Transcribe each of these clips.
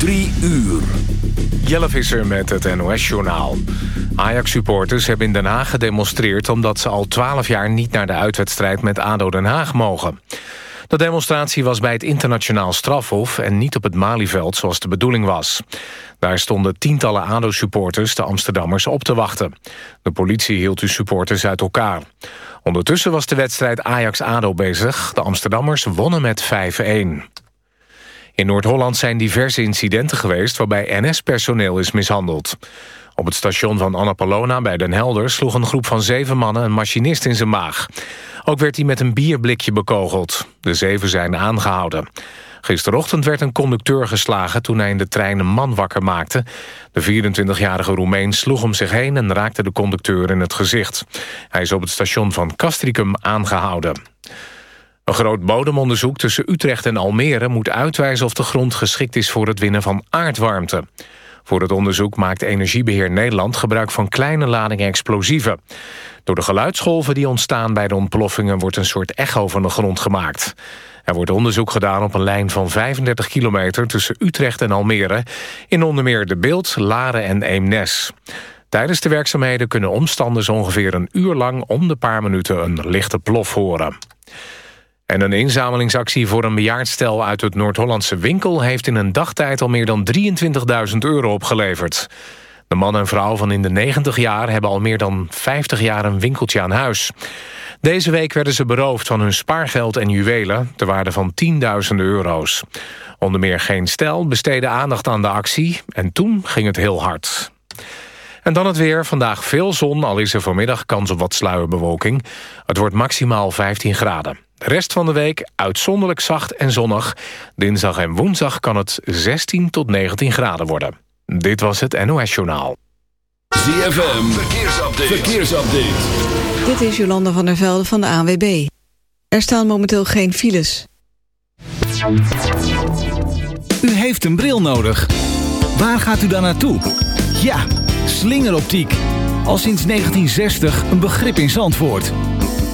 Drie uur. Jelle Visser met het NOS-journaal. Ajax-supporters hebben in Den Haag gedemonstreerd... omdat ze al twaalf jaar niet naar de uitwedstrijd met ADO Den Haag mogen. De demonstratie was bij het internationaal strafhof... en niet op het Malieveld zoals de bedoeling was. Daar stonden tientallen ADO-supporters de Amsterdammers op te wachten. De politie hield de supporters uit elkaar. Ondertussen was de wedstrijd Ajax-ADO bezig. De Amsterdammers wonnen met 5-1. In Noord-Holland zijn diverse incidenten geweest... waarbij NS-personeel is mishandeld. Op het station van Annapolona bij Den Helder... sloeg een groep van zeven mannen een machinist in zijn maag. Ook werd hij met een bierblikje bekogeld. De zeven zijn aangehouden. Gisterochtend werd een conducteur geslagen toen hij in de trein een man wakker maakte. De 24-jarige Roemeen sloeg om zich heen en raakte de conducteur in het gezicht. Hij is op het station van Castricum aangehouden. Een groot bodemonderzoek tussen Utrecht en Almere moet uitwijzen of de grond geschikt is voor het winnen van aardwarmte. Voor het onderzoek maakt Energiebeheer Nederland gebruik van kleine ladingen explosieven. Door de geluidsgolven die ontstaan bij de ontploffingen wordt een soort echo van de grond gemaakt. Er wordt onderzoek gedaan op een lijn van 35 kilometer tussen Utrecht en Almere... in onder meer De Beeld, Laren en Eemnes. Tijdens de werkzaamheden kunnen omstanders ongeveer een uur lang... om de paar minuten een lichte plof horen. En een inzamelingsactie voor een bejaardstel uit het Noord-Hollandse winkel... heeft in een dagtijd al meer dan 23.000 euro opgeleverd. De man en vrouw van in de 90 jaar hebben al meer dan 50 jaar een winkeltje aan huis. Deze week werden ze beroofd van hun spaargeld en juwelen... ter waarde van tienduizenden euro's. Onder meer geen stel besteedde aandacht aan de actie... en toen ging het heel hard. En dan het weer. Vandaag veel zon, al is er vanmiddag kans op wat sluierbewolking. Het wordt maximaal 15 graden. De rest van de week uitzonderlijk zacht en zonnig. Dinsdag en woensdag kan het 16 tot 19 graden worden. Dit was het NOS Journaal. ZFM, verkeersupdate. verkeersupdate. Dit is Jolanda van der Velde van de ANWB. Er staan momenteel geen files. U heeft een bril nodig. Waar gaat u dan naartoe? Ja, slingeroptiek. Al sinds 1960 een begrip in Zandvoort.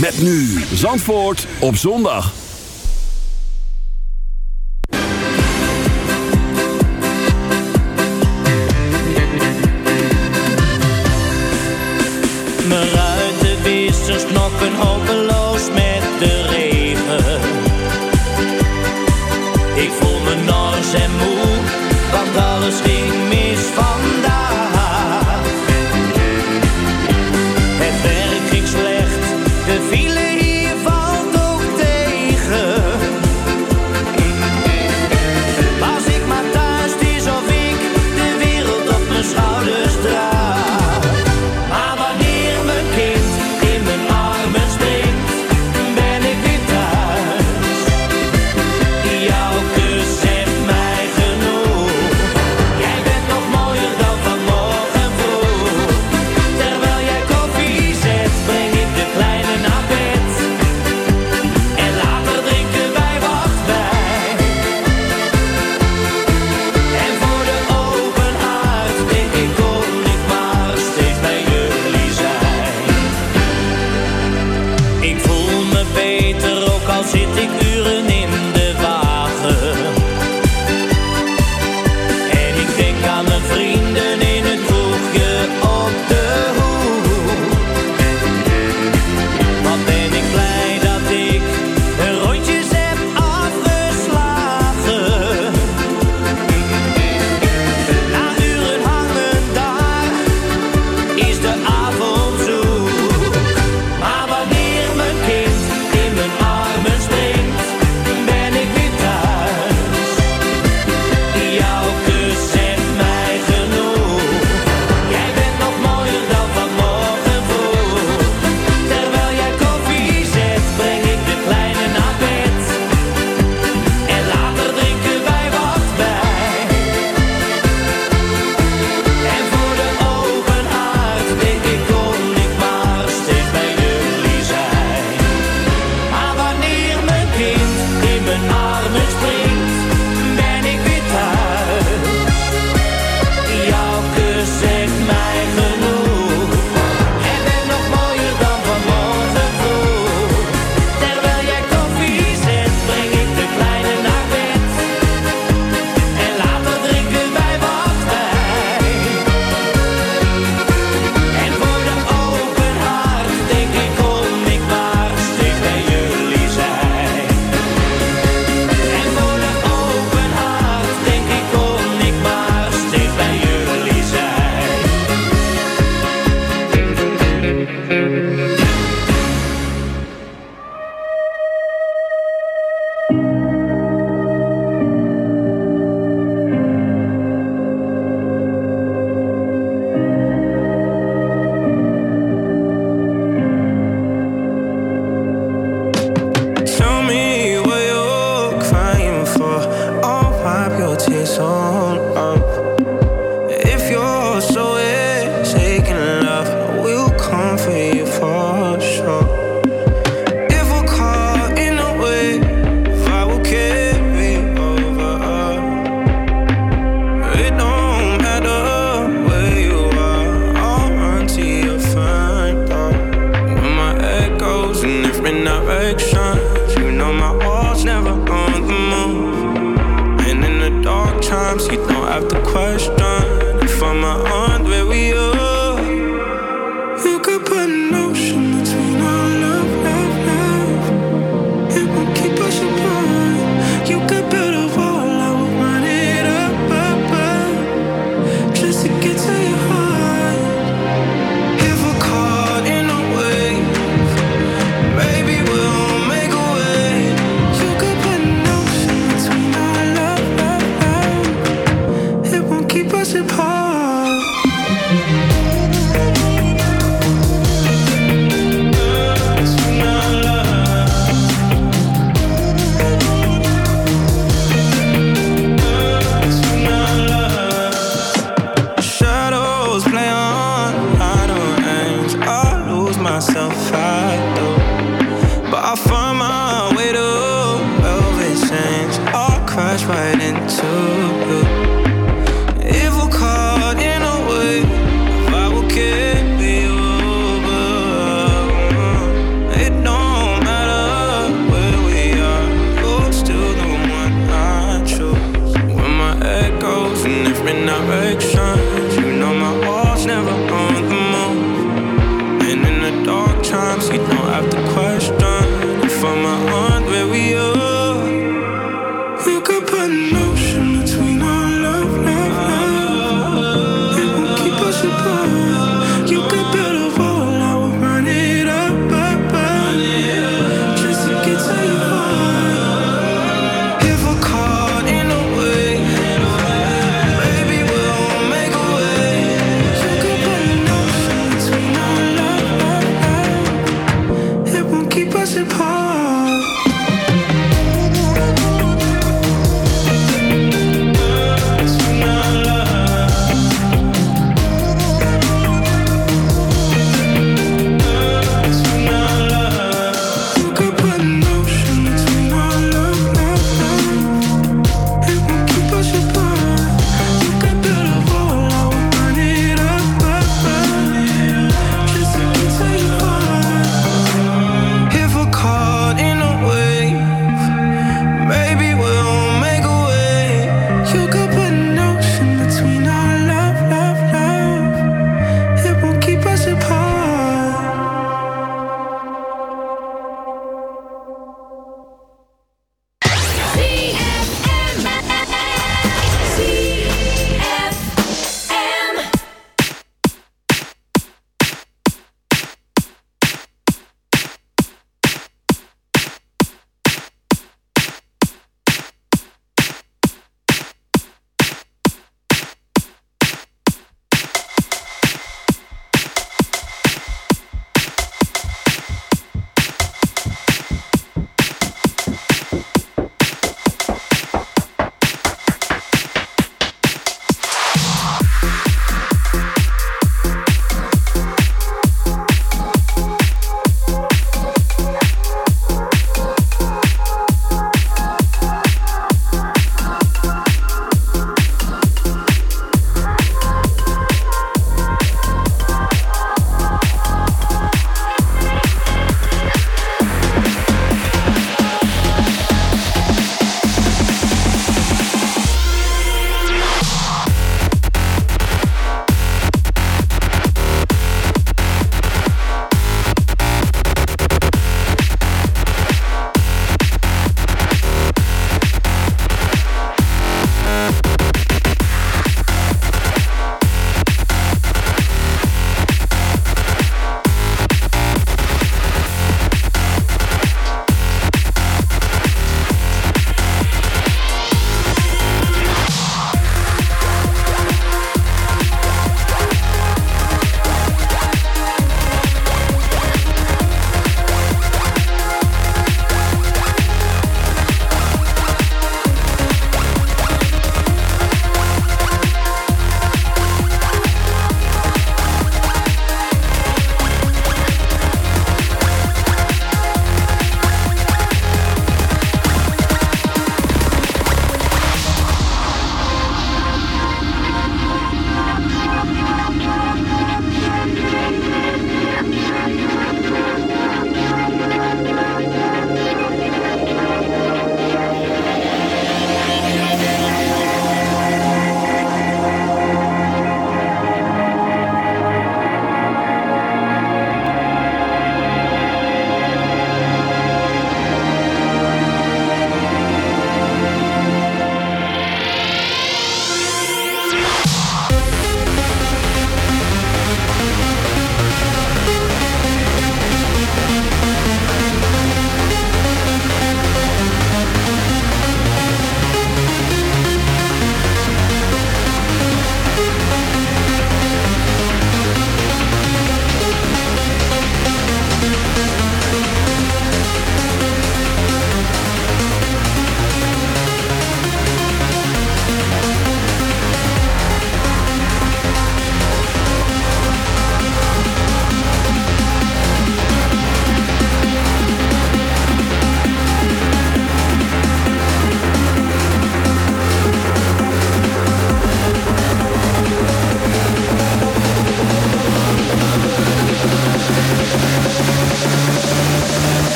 Met nu Zandvoort op zondag. Mijn ruitenwissers knokken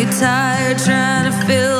you tired trying to fill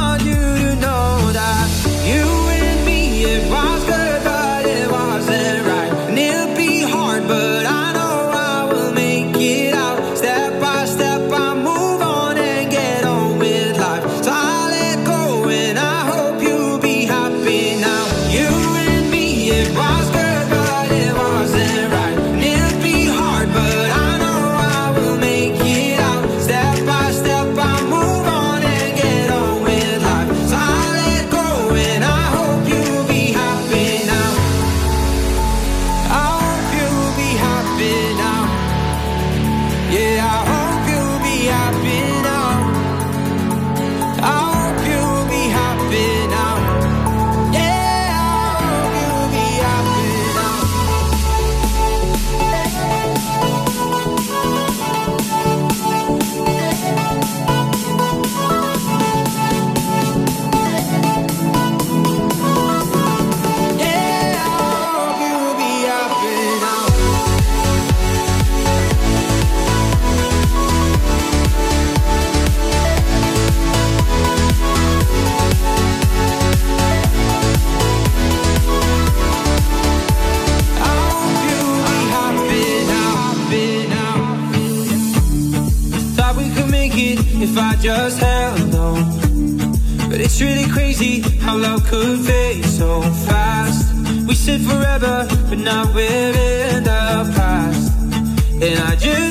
forever, but now we're in the past. And I just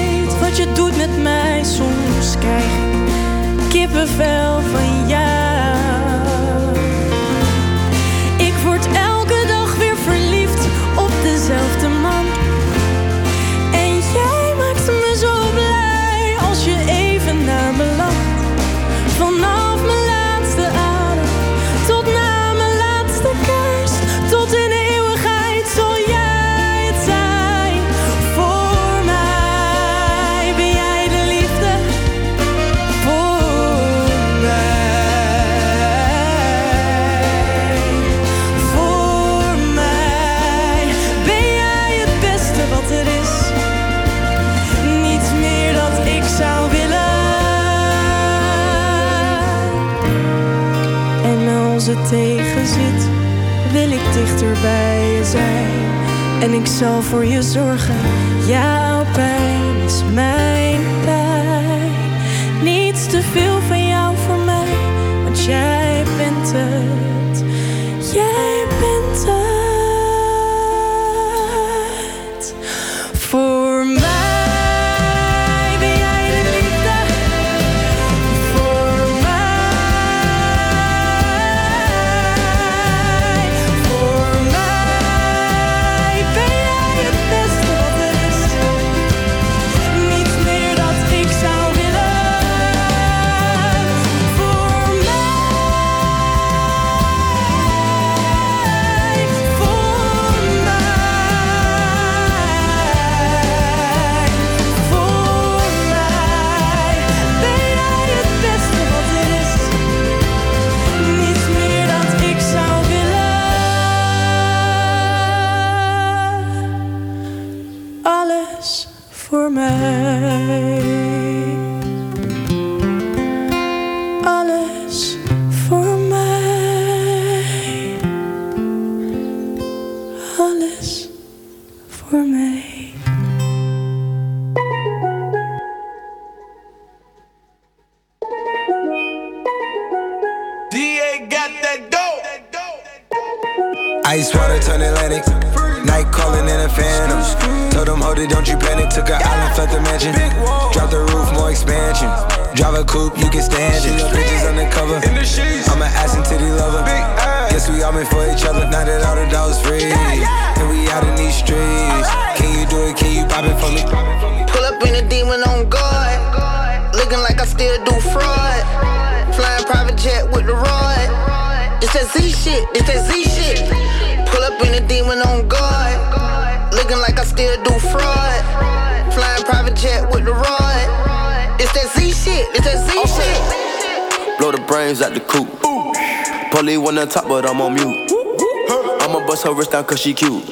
je doet met mij, soms krijg ik kippenvel van jou. tegen zit, wil ik dichter bij je zijn. En ik zal voor je zorgen, jouw pijn is mijn. Top, but I'm on mute. I'ma bust her wrist down cause she cute.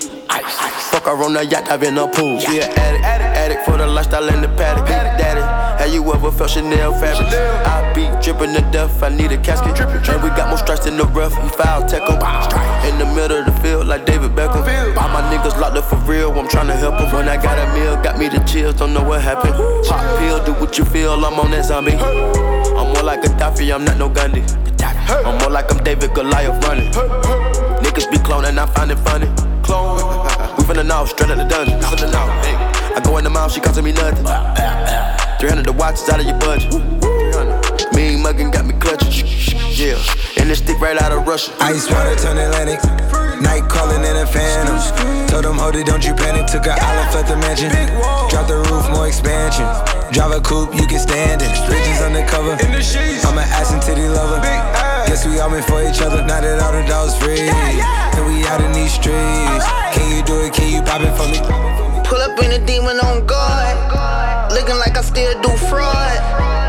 Fuck her on the yacht, I've in a pool. She an addict, addict, for the lifestyle in the paddock. Daddy, have you ever felt Chanel fabric? I be dripping to death, I need a casket. And we got more strikes in the rough, we foul tech 'em. In the middle of the field, like David Beckham. All my niggas locked up for real, I'm tryna help 'em. When I got a meal, got me the chills, don't know what happened. Pop pill, do what you feel, I'm on that zombie. I'm more like a Daffy, I'm not no Gandhi. I'm more like I'm David Goliath running. Niggas be cloning, I find it funny. Clone. We finna know, straight out the dungeon. Finna know. I go in the mouth, she costing me nothing. 300 the watch is out of your budget. Mean muggin' got me clutching. Yeah, and this stick right out of Russia. Ice water turn Atlantic. Night calling in a phantom. Told them, hold it, don't you panic. Took an island, left the mansion. Drop the roof, more expansion. Drive a coupe, you can stand it. Bitches undercover. I'm an ass and titty lover. Guess we all meant for each other. Now that all the dogs free. And we out in these streets. Can you do it? Can you pop it for me? Pull up in a demon on guard. Looking like I still do fraud.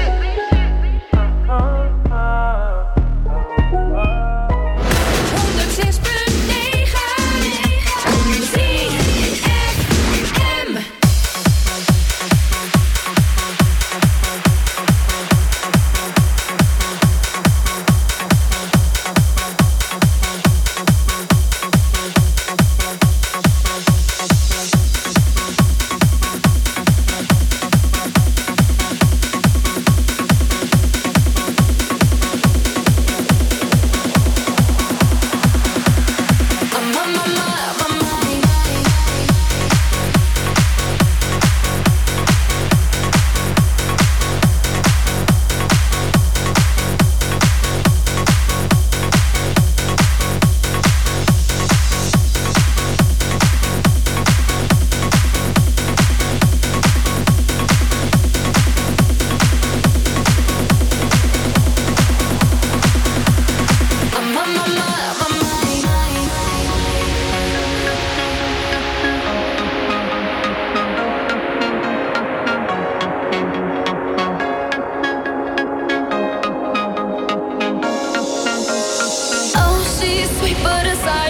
but aside.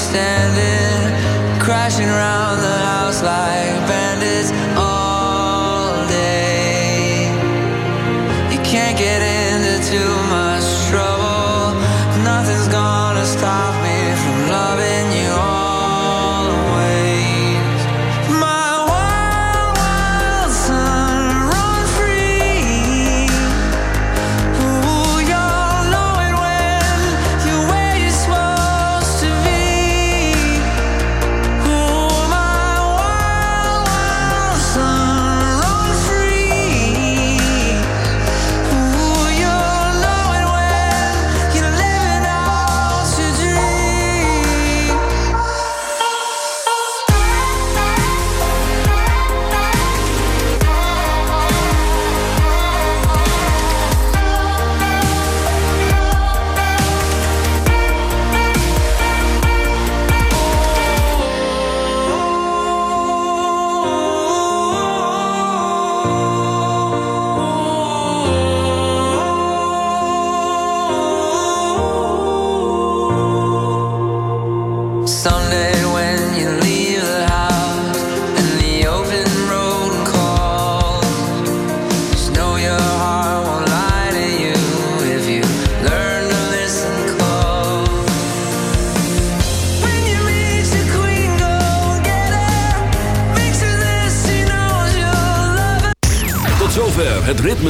standing, crashing around the house like.